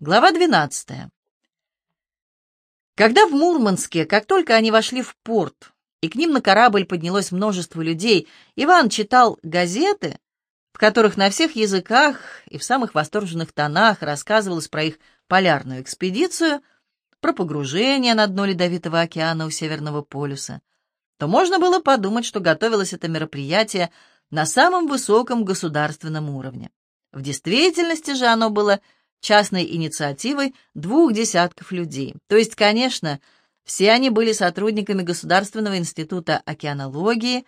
Глава 12. Когда в Мурманске, как только они вошли в порт, и к ним на корабль поднялось множество людей, Иван читал газеты, в которых на всех языках и в самых восторженных тонах рассказывалось про их полярную экспедицию, про погружение на дно Ледовитого океана у Северного полюса, то можно было подумать, что готовилось это мероприятие на самом высоком государственном уровне. В действительности же оно было частной инициативой двух десятков людей. То есть, конечно, все они были сотрудниками Государственного института океанологии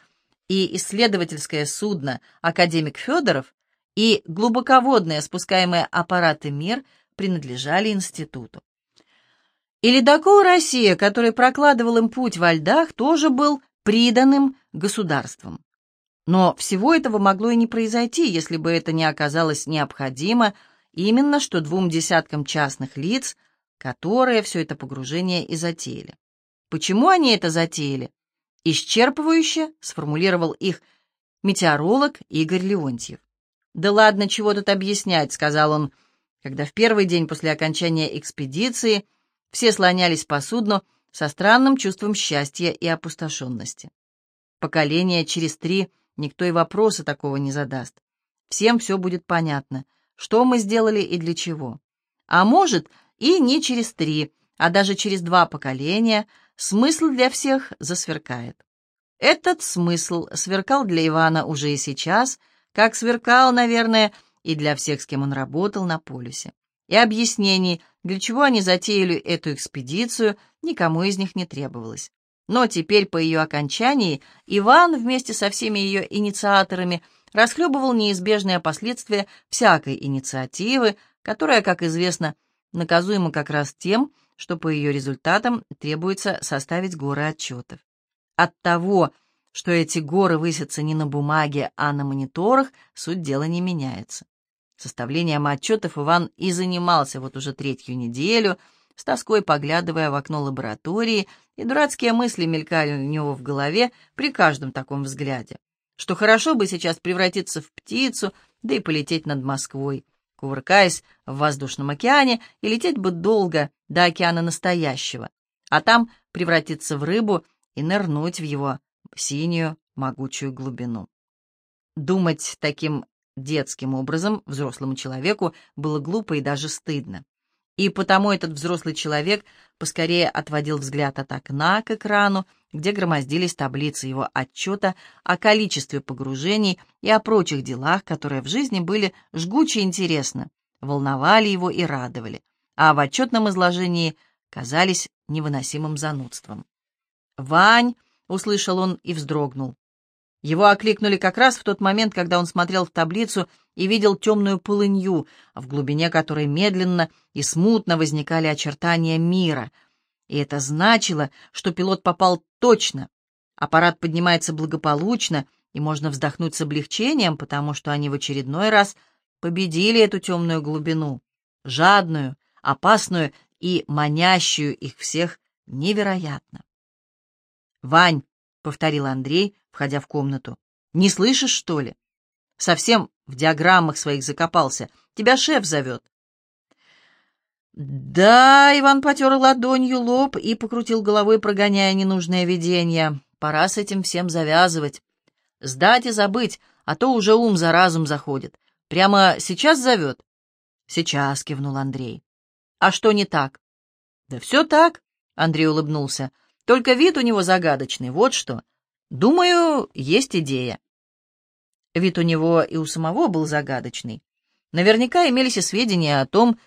и исследовательское судно «Академик Федоров» и глубоководные спускаемые аппараты «Мир» принадлежали институту. И ледокол «Россия», который прокладывал им путь во льдах, тоже был приданным государством. Но всего этого могло и не произойти, если бы это не оказалось необходимо – Именно что двум десяткам частных лиц, которые все это погружение и затеяли. Почему они это затеяли? Исчерпывающе сформулировал их метеоролог Игорь Леонтьев. «Да ладно, чего тут объяснять», — сказал он, когда в первый день после окончания экспедиции все слонялись по судну со странным чувством счастья и опустошенности. Поколение через три никто и вопроса такого не задаст. Всем все будет понятно — что мы сделали и для чего. А может, и не через три, а даже через два поколения смысл для всех засверкает. Этот смысл сверкал для Ивана уже и сейчас, как сверкал, наверное, и для всех, с кем он работал на полюсе. И объяснений, для чего они затеяли эту экспедицию, никому из них не требовалось. Но теперь, по ее окончании, Иван вместе со всеми ее инициаторами – расхлебывал неизбежные последствия всякой инициативы, которая, как известно, наказуема как раз тем, что по ее результатам требуется составить горы отчетов. От того, что эти горы высятся не на бумаге, а на мониторах, суть дела не меняется. Составлением отчетов Иван и занимался вот уже третью неделю, с тоской поглядывая в окно лаборатории, и дурацкие мысли мелькали у него в голове при каждом таком взгляде что хорошо бы сейчас превратиться в птицу, да и полететь над Москвой, кувыркаясь в воздушном океане, и лететь бы долго до океана настоящего, а там превратиться в рыбу и нырнуть в его синюю могучую глубину. Думать таким детским образом взрослому человеку было глупо и даже стыдно. И потому этот взрослый человек поскорее отводил взгляд от окна к экрану, где громоздились таблицы его отчета о количестве погружений и о прочих делах, которые в жизни были жгуче интересны, волновали его и радовали, а в отчетном изложении казались невыносимым занудством. «Вань!» — услышал он и вздрогнул. Его окликнули как раз в тот момент, когда он смотрел в таблицу и видел темную полынью, в глубине которой медленно и смутно возникали очертания мира — и это значило, что пилот попал точно. Аппарат поднимается благополучно, и можно вздохнуть с облегчением, потому что они в очередной раз победили эту темную глубину, жадную, опасную и манящую их всех невероятно. «Вань», — повторил Андрей, входя в комнату, — «не слышишь, что ли? Совсем в диаграммах своих закопался. Тебя шеф зовет». «Да», — Иван потер ладонью лоб и покрутил головой, прогоняя ненужное видение. «Пора с этим всем завязывать. Сдать и забыть, а то уже ум за разум заходит. Прямо сейчас зовет?» «Сейчас», — кивнул Андрей. «А что не так?» «Да все так», — Андрей улыбнулся. «Только вид у него загадочный, вот что. Думаю, есть идея». Вид у него и у самого был загадочный. Наверняка имелись и сведения о том,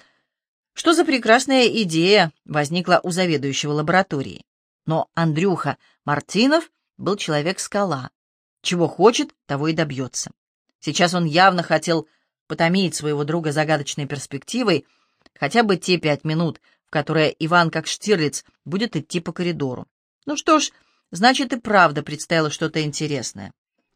что за прекрасная идея возникла у заведующего лаборатории. Но Андрюха Мартинов был человек-скала. Чего хочет, того и добьется. Сейчас он явно хотел потомить своего друга загадочной перспективой хотя бы те пять минут, в которые Иван, как Штирлиц, будет идти по коридору. Ну что ж, значит и правда предстояло что-то интересное.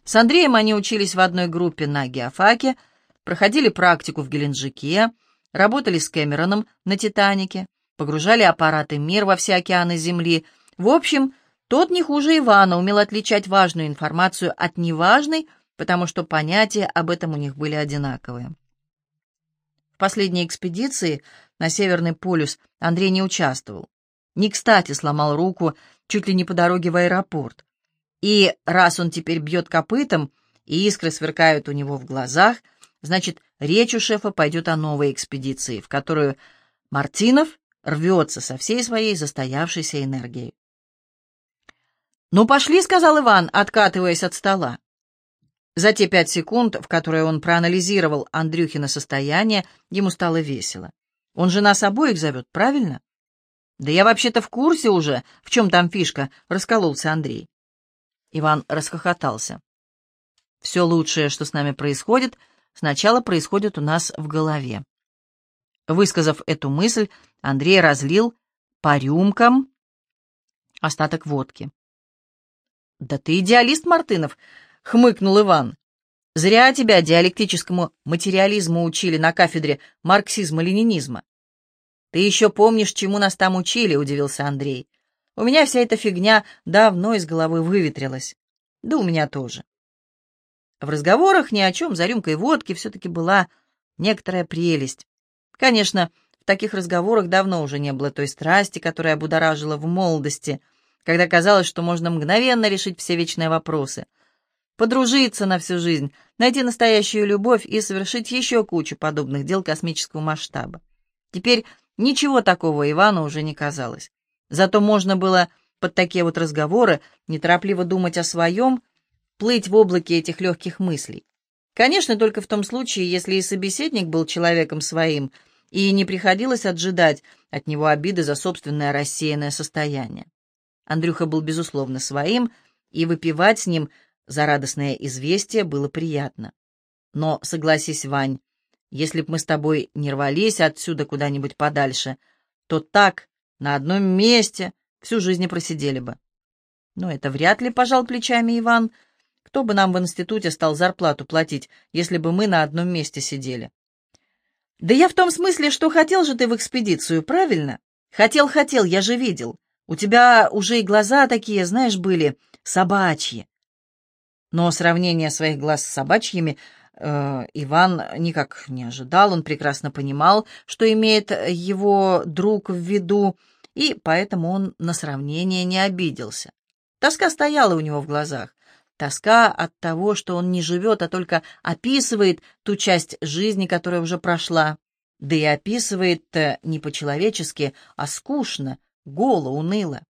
С Андреем они учились в одной группе на геофаке, проходили практику в Геленджике, работали с Кэмероном на «Титанике», погружали аппараты «Мир» во все океаны Земли. В общем, тот не хуже Ивана умел отличать важную информацию от неважной, потому что понятия об этом у них были одинаковые. В последней экспедиции на Северный полюс Андрей не участвовал. Не кстати сломал руку чуть ли не по дороге в аэропорт. И раз он теперь бьет копытом, и искры сверкают у него в глазах, значит, речь у шефа пойдет о новой экспедиции, в которую Мартинов рвется со всей своей застоявшейся энергией. «Ну, пошли», — сказал Иван, откатываясь от стола. За те пять секунд, в которые он проанализировал Андрюхино состояние, ему стало весело. Он же нас обоих зовет, правильно? Да я вообще-то в курсе уже, в чем там фишка, раскололся Андрей. Иван расхохотался. Все лучшее, что с нами происходит, сначала происходит у нас в голове. Высказав эту мысль, Андрей разлил по рюмкам остаток водки. «Да ты идеалист, Мартынов!» — хмыкнул Иван. «Зря тебя диалектическому материализму учили на кафедре марксизма-ленинизма». «Ты еще помнишь, чему нас там учили?» — удивился Андрей. «У меня вся эта фигня давно из головы выветрилась. Да у меня тоже». В разговорах ни о чем за рюмкой водки все-таки была некоторая прелесть. Конечно, в таких разговорах давно уже не было той страсти, которая будоражила в молодости — когда казалось, что можно мгновенно решить все вечные вопросы. Подружиться на всю жизнь, найти настоящую любовь и совершить еще кучу подобных дел космического масштаба. Теперь ничего такого Ивану уже не казалось. Зато можно было под такие вот разговоры неторопливо думать о своем, плыть в облаке этих легких мыслей. Конечно, только в том случае, если и собеседник был человеком своим, и не приходилось отжидать от него обиды за собственное рассеянное состояние. Андрюха был, безусловно, своим, и выпивать с ним за радостное известие было приятно. Но, согласись, Вань, если б мы с тобой не рвались отсюда куда-нибудь подальше, то так, на одном месте, всю жизнь просидели бы. Но это вряд ли, пожал плечами Иван. Кто бы нам в институте стал зарплату платить, если бы мы на одном месте сидели? Да я в том смысле, что хотел же ты в экспедицию, правильно? Хотел-хотел, я же видел. У тебя уже и глаза такие, знаешь, были собачьи. Но сравнение своих глаз с собачьими Иван никак не ожидал. Он прекрасно понимал, что имеет его друг в виду, и поэтому он на сравнение не обиделся. Тоска стояла у него в глазах. Тоска от того, что он не живет, а только описывает ту часть жизни, которая уже прошла. Да и описывает не по-человечески, а скучно, голо, уныло.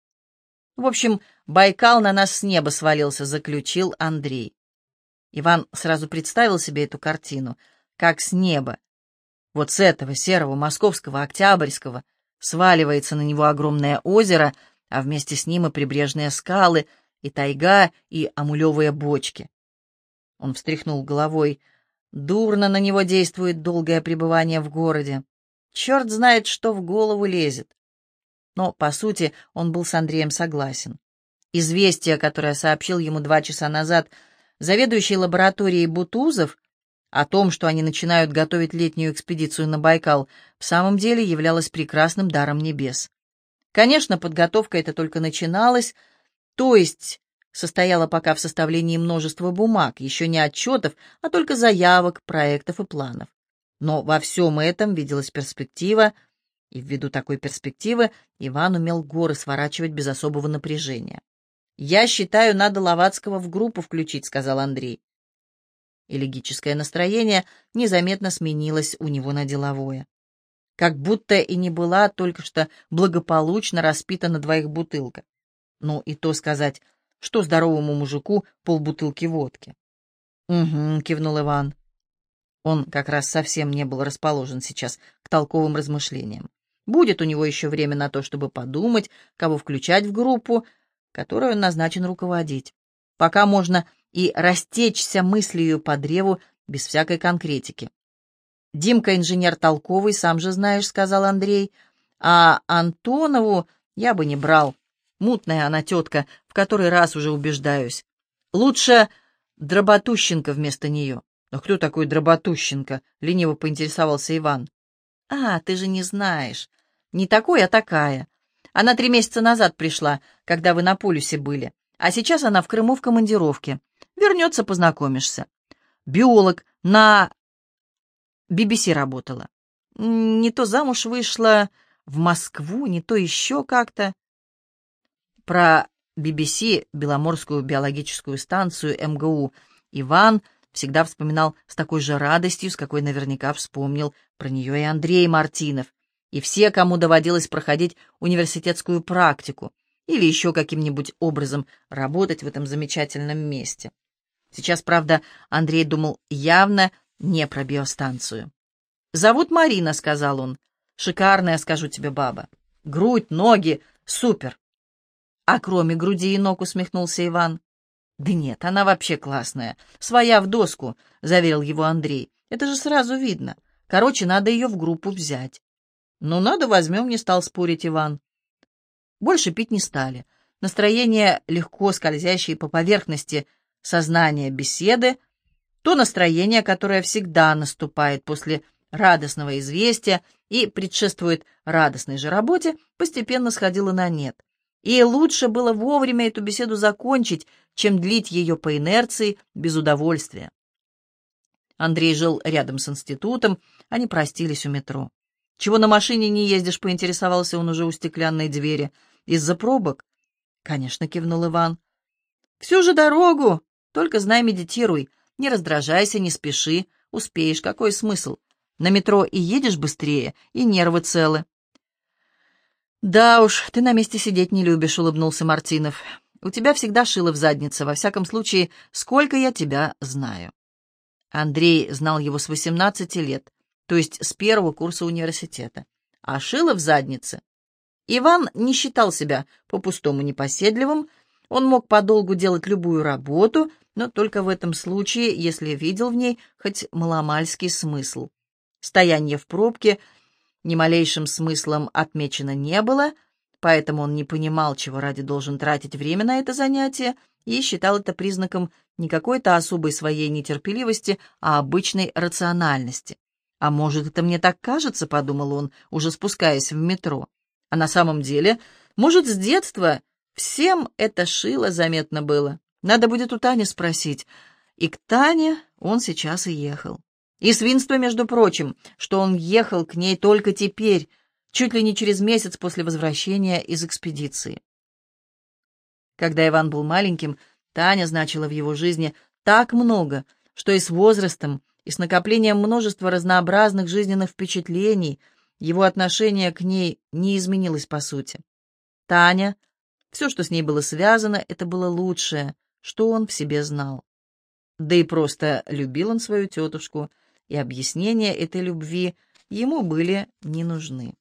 В общем, Байкал на нас с неба свалился, заключил Андрей. Иван сразу представил себе эту картину, как с неба. Вот с этого серого московского октябрьского сваливается на него огромное озеро, а вместе с ним и прибрежные скалы, и тайга, и амулевые бочки. Он встряхнул головой. Дурно на него действует долгое пребывание в городе. Черт знает, что в голову лезет но, по сути, он был с Андреем согласен. Известие, которое сообщил ему два часа назад заведующий лабораторией Бутузов о том, что они начинают готовить летнюю экспедицию на Байкал, в самом деле являлось прекрасным даром небес. Конечно, подготовка эта только начиналась, то есть состояла пока в составлении множества бумаг, еще не отчетов, а только заявок, проектов и планов. Но во всем этом виделась перспектива — и ввиду такой перспективы Иван умел горы сворачивать без особого напряжения. «Я считаю, надо Ловацкого в группу включить», — сказал Андрей. Элегическое настроение незаметно сменилось у него на деловое. Как будто и не была только что благополучно распита на двоих бутылка. Ну, и то сказать, что здоровому мужику полбутылки водки. «Угу», — кивнул Иван. Он как раз совсем не был расположен сейчас к толковым размышлениям. Будет у него еще время на то, чтобы подумать, кого включать в группу, которую он назначен руководить. Пока можно и растечься мыслью по древу без всякой конкретики. «Димка инженер толковый, сам же знаешь», — сказал Андрей. «А Антонову я бы не брал. Мутная она тетка, в который раз уже убеждаюсь. Лучше Дроботущенко вместо нее». «Но кто такой Дроботущенко?» — лениво поинтересовался Иван. «А, ты же не знаешь. Не такой, а такая. Она три месяца назад пришла, когда вы на полюсе были, а сейчас она в Крыму в командировке. Вернется, познакомишься. Биолог на BBC работала. не то замуж вышла в Москву, не то еще как-то. Про BBC, Беломорскую биологическую станцию МГУ, Иван всегда вспоминал с такой же радостью, с какой наверняка вспомнил про нее и Андрей Мартинов, и все, кому доводилось проходить университетскую практику или еще каким-нибудь образом работать в этом замечательном месте. Сейчас, правда, Андрей думал явно не про биостанцию. «Зовут Марина», — сказал он. «Шикарная, скажу тебе, баба. Грудь, ноги, супер». «А кроме груди и ног», — усмехнулся Иван. «Да нет, она вообще классная. Своя в доску», — заверил его Андрей. «Это же сразу видно. Короче, надо ее в группу взять». «Ну, надо, возьмем», — не стал спорить Иван. Больше пить не стали. Настроение, легко скользящее по поверхности сознания беседы, то настроение, которое всегда наступает после радостного известия и предшествует радостной же работе, постепенно сходило на нет. И лучше было вовремя эту беседу закончить, чем длить ее по инерции без удовольствия. Андрей жил рядом с институтом, они простились у метро. «Чего на машине не ездишь?» — поинтересовался он уже у стеклянной двери. «Из-за пробок?» «Конечно», — кивнул Иван. «Всю же дорогу! Только знай, медитируй. Не раздражайся, не спеши. Успеешь, какой смысл? На метро и едешь быстрее, и нервы целы». «Да уж, ты на месте сидеть не любишь», — улыбнулся Мартинов. «У тебя всегда шило в заднице, во всяком случае, сколько я тебя знаю». Андрей знал его с 18 лет то есть с первого курса университета. А шило в заднице. Иван не считал себя по-пустому непоседливым, он мог подолгу делать любую работу, но только в этом случае, если видел в ней хоть маломальский смысл. Стояние в пробке ни малейшим смыслом отмечено не было, поэтому он не понимал, чего ради должен тратить время на это занятие, и считал это признаком не какой-то особой своей нетерпеливости, а обычной рациональности. «А может, это мне так кажется?» — подумал он, уже спускаясь в метро. А на самом деле, может, с детства всем это шило заметно было. Надо будет у Тани спросить. И к Тане он сейчас и ехал. И свинство, между прочим, что он ехал к ней только теперь, чуть ли не через месяц после возвращения из экспедиции. Когда Иван был маленьким, Таня значила в его жизни так много, что и с возрастом и с накоплением множества разнообразных жизненных впечатлений его отношение к ней не изменилось по сути. Таня, все, что с ней было связано, это было лучшее, что он в себе знал. Да и просто любил он свою тетушку, и объяснения этой любви ему были не нужны.